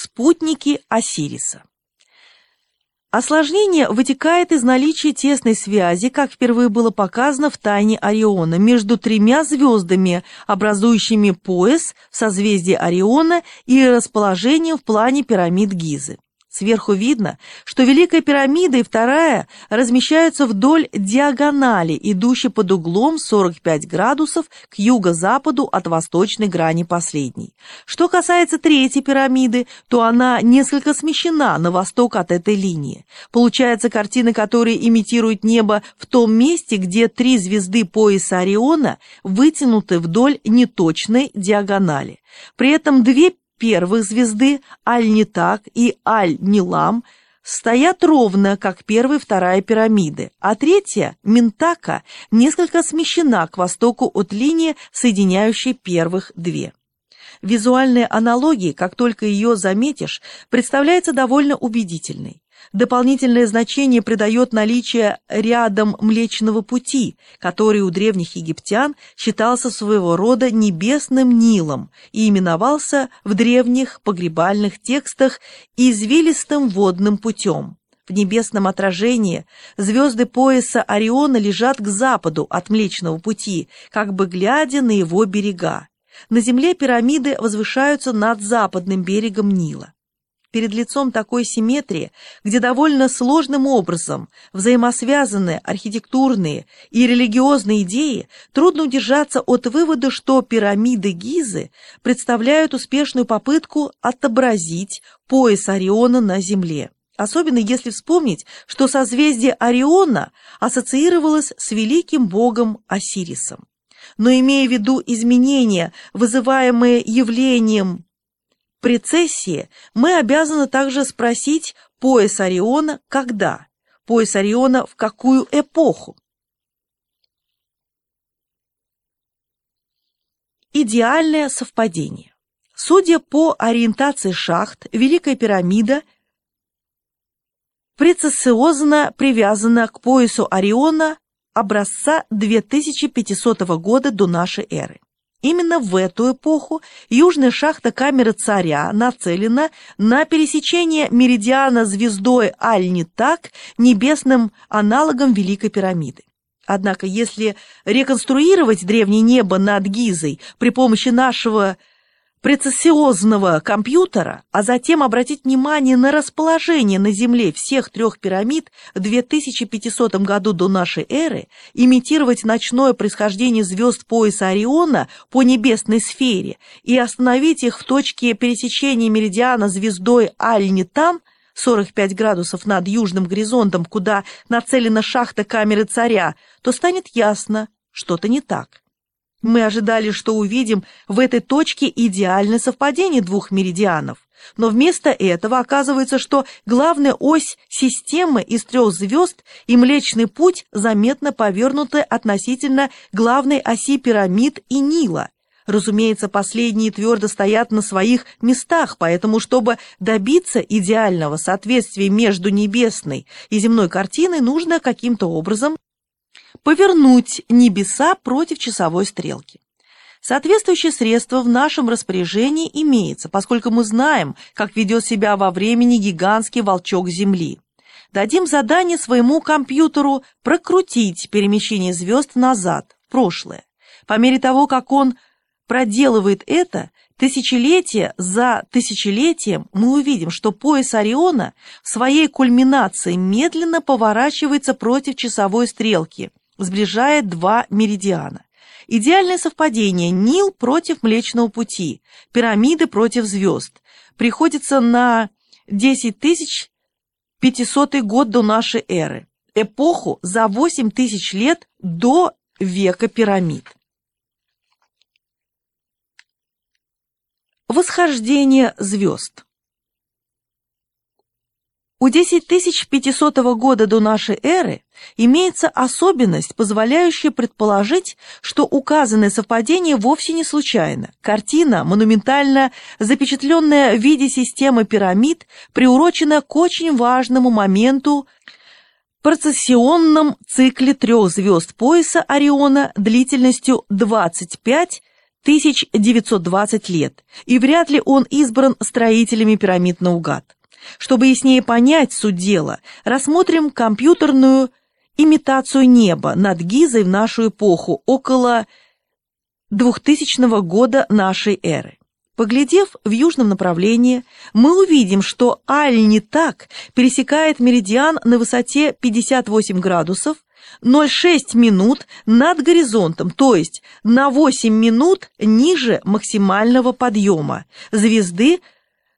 Спутники Осириса. Осложнение вытекает из наличия тесной связи, как впервые было показано в тайне Ориона, между тремя звездами, образующими пояс в созвездии Ориона и расположением в плане пирамид Гизы. Сверху видно, что Великая пирамида и вторая размещаются вдоль диагонали, идущей под углом 45 градусов к юго-западу от восточной грани последней. Что касается третьей пирамиды, то она несколько смещена на восток от этой линии. Получается картина, которая имитирует небо в том месте, где три звезды пояса Ориона вытянуты вдоль неточной диагонали. При этом две первых звезды Аль-Нитак и Аль-Нилам стоят ровно, как первая и вторая пирамиды, а третья, Ментака, несколько смещена к востоку от линии, соединяющей первых две. Визуальная аналогия, как только ее заметишь, представляется довольно убедительной. Дополнительное значение придает наличие рядом Млечного Пути, который у древних египтян считался своего рода небесным Нилом и именовался в древних погребальных текстах извилистым водным путем. В небесном отражении звезды пояса Ориона лежат к западу от Млечного Пути, как бы глядя на его берега. На земле пирамиды возвышаются над западным берегом Нила. Перед лицом такой симметрии, где довольно сложным образом взаимосвязаны архитектурные и религиозные идеи, трудно удержаться от вывода, что пирамиды Гизы представляют успешную попытку отобразить пояс Ориона на Земле. Особенно если вспомнить, что созвездие Ориона ассоциировалось с великим богом Осирисом. Но имея в виду изменения, вызываемые явлением прецессии мы обязаны также спросить пояс Ориона когда, пояс Ориона в какую эпоху. Идеальное совпадение. Судя по ориентации шахт, Великая пирамида прецессиозно привязана к поясу Ориона образца 2500 года до нашей эры. Именно в эту эпоху южная шахта камеры царя нацелена на пересечение меридиана звездой Аль-Нитак небесным аналогом Великой пирамиды. Однако, если реконструировать древнее небо над Гизой при помощи нашего прецессиозного компьютера, а затем обратить внимание на расположение на Земле всех трех пирамид в 2500 году до нашей эры, имитировать ночное происхождение звезд пояса Ориона по небесной сфере и остановить их в точке пересечения меридиана звездой Аль-Нитан 45 градусов над южным горизонтом, куда нацелена шахта камеры царя, то станет ясно, что-то не так. Мы ожидали, что увидим в этой точке идеальное совпадение двух меридианов, но вместо этого оказывается, что главная ось системы из трех звезд и Млечный Путь заметно повернуты относительно главной оси пирамид и Нила. Разумеется, последние твердо стоят на своих местах, поэтому, чтобы добиться идеального соответствия между небесной и земной картиной, нужно каким-то образом повернуть небеса против часовой стрелки. Соответствующее средство в нашем распоряжении имеется, поскольку мы знаем, как ведет себя во времени гигантский волчок Земли. Дадим задание своему компьютеру прокрутить перемещение звезд назад, в прошлое. По мере того, как он проделывает это, тысячелетие за тысячелетием мы увидим, что пояс Ориона в своей кульминации медленно поворачивается против часовой стрелки, сближает два меридиана. Идеальное совпадение Нил против Млечного Пути, пирамиды против звезд. Приходится на 10 тысяч 500 год до нашей эры, эпоху за 8 тысяч лет до века пирамид. Восхождение звезд у 10500 года до нашей эры имеется особенность, позволяющая предположить, что указанное совпадение вовсе не случайно. Картина, монументально запечатленная в виде системы пирамид, приурочена к очень важному моменту процессионном цикле трех звезд пояса Ориона длительностью 25 1920 лет, и вряд ли он избран строителями пирамид наугад. Чтобы яснее понять суть дела, рассмотрим компьютерную имитацию неба над Гизой в нашу эпоху, около 2000 года нашей эры. Поглядев в южном направлении, мы увидим, что Аль не так пересекает меридиан на высоте 58 градусов 0,6 минут над горизонтом, то есть на 8 минут ниже максимального подъема звезды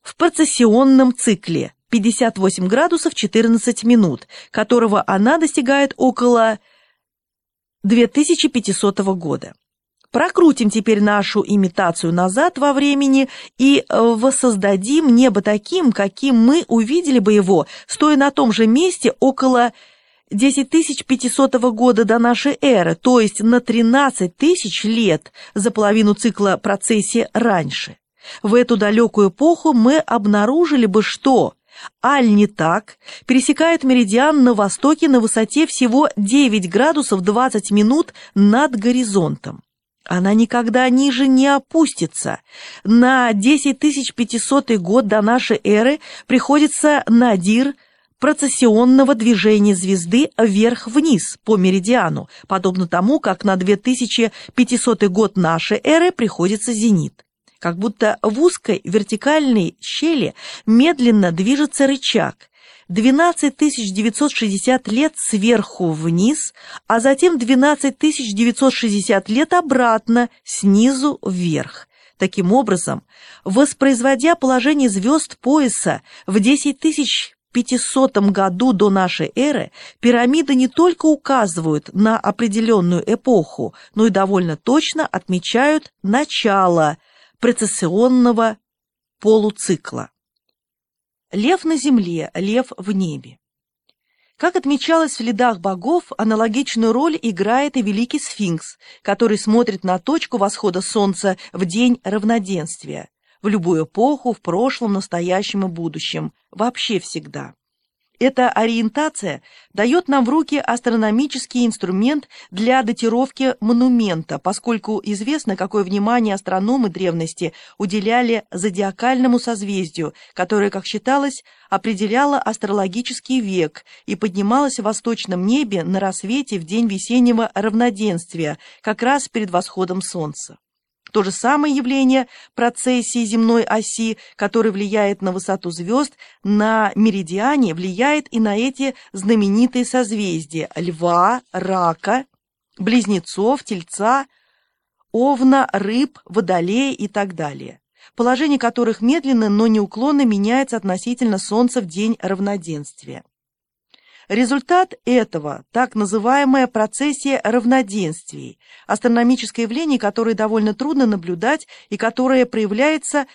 в процессионном цикле 58 градусов 14 минут, которого она достигает около 2500 года. Прокрутим теперь нашу имитацию назад во времени и э, воссоздадим небо таким, каким мы увидели бы его, стоя на том же месте около 10500 года до нашей эры, то есть на 13 тысяч лет за половину цикла процессии раньше. В эту далекую эпоху мы обнаружили бы, что Аль не так пересекает меридиан на востоке на высоте всего 9 градусов 20 минут над горизонтом. Она никогда ниже не опустится. На 10500 год до нашей эры приходится надир процессионного движения звезды вверх-вниз по меридиану, подобно тому, как на 2500 год нашей эры приходится зенит. Как будто в узкой вертикальной щели медленно движется рычаг, 12 960 лет сверху вниз, а затем 12 960 лет обратно, снизу вверх. Таким образом, воспроизводя положение звезд пояса в 10 500 году до нашей эры, пирамиды не только указывают на определенную эпоху, но и довольно точно отмечают начало прецессионного полуцикла. Лев на земле, лев в небе. Как отмечалось в «Следах богов», аналогичную роль играет и Великий Сфинкс, который смотрит на точку восхода солнца в день равноденствия, в любую эпоху, в прошлом, настоящем и будущем, вообще всегда. Эта ориентация дает нам в руки астрономический инструмент для датировки монумента, поскольку известно, какое внимание астрономы древности уделяли зодиакальному созвездию, которое, как считалось, определяло астрологический век и поднималось в восточном небе на рассвете в день весеннего равноденствия, как раз перед восходом солнца. То же самое явление процессии земной оси, который влияет на высоту звезд, на меридиане влияет и на эти знаменитые созвездия Льва, Рака, Близнецов, Тельца, Овна, Рыб, Водолея и так далее, положение которых медленно, но неуклонно меняется относительно Солнца в день равноденствия. Результат этого – так называемая процессия равноденствий, астрономическое явление, которое довольно трудно наблюдать и которое проявляется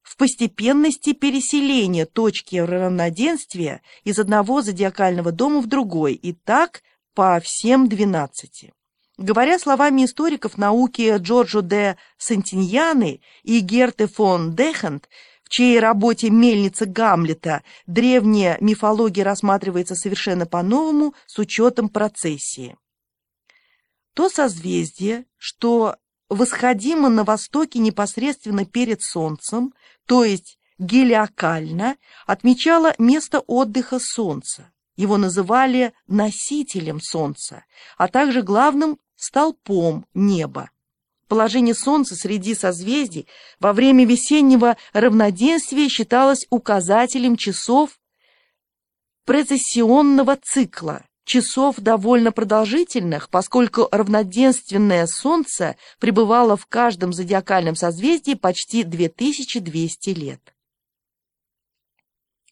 в постепенности переселения точки равноденствия из одного зодиакального дома в другой, и так по всем двенадцати. Говоря словами историков науки Джорджо де Сантиньяны и Герты фон Дехант, в чьей работе «Мельница Гамлета» древняя мифология рассматривается совершенно по-новому с учетом процессии. То созвездие, что восходимо на востоке непосредственно перед Солнцем, то есть гелиокально, отмечало место отдыха Солнца. Его называли носителем Солнца, а также главным столпом неба. Положение Солнца среди созвездий во время весеннего равноденствия считалось указателем часов прецессионного цикла, часов довольно продолжительных, поскольку равноденственное Солнце пребывало в каждом зодиакальном созвездии почти 2200 лет.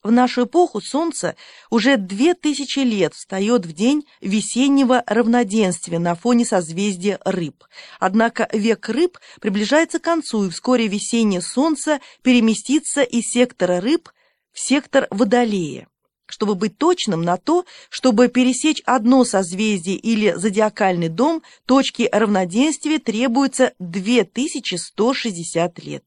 В нашу эпоху Солнце уже две тысячи лет встает в день весеннего равноденствия на фоне созвездия рыб. Однако век рыб приближается к концу, и вскоре весеннее Солнце переместится из сектора рыб в сектор Водолея. Чтобы быть точным на то, чтобы пересечь одно созвездие или зодиакальный дом, точки равноденствия требуется 2160 лет.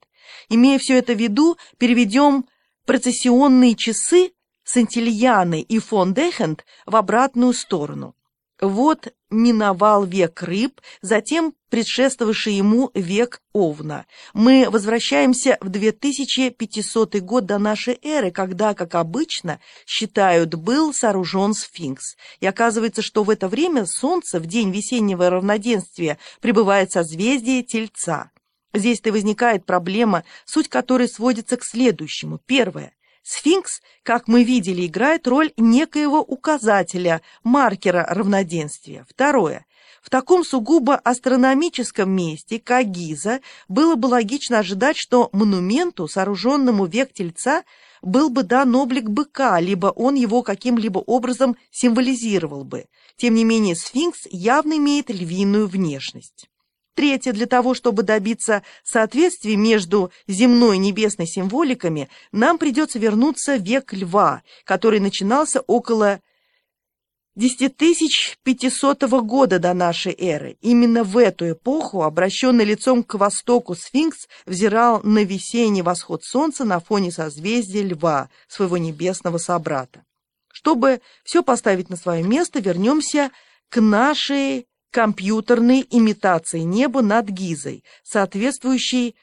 Имея все это в виду, переведем процессионные часы Сантильяны и фон Дехент в обратную сторону. Вот миновал век рыб, затем предшествовавший ему век Овна. Мы возвращаемся в 2500 год до нашей эры, когда, как обычно, считают, был сооружен сфинкс. И оказывается, что в это время Солнце в день весеннего равноденствия пребывает в созвездии Тельца. Здесь-то возникает проблема, суть которой сводится к следующему. Первое. Сфинкс, как мы видели, играет роль некоего указателя, маркера равноденствия. Второе. В таком сугубо астрономическом месте, как Гиза, было бы логично ожидать, что монументу, сооруженному век Тельца, был бы дан облик быка, либо он его каким-либо образом символизировал бы. Тем не менее, сфинкс явно имеет львиную внешность. Третье, для того, чтобы добиться соответствия между земной и небесной символиками, нам придется вернуться в век льва, который начинался около 10500 года до нашей эры. Именно в эту эпоху, обращенный лицом к востоку сфинкс, взирал на весенний восход солнца на фоне созвездия льва, своего небесного собрата. Чтобы все поставить на свое место, вернемся к нашей компьютерной имитации неба над Гизой, соответствующей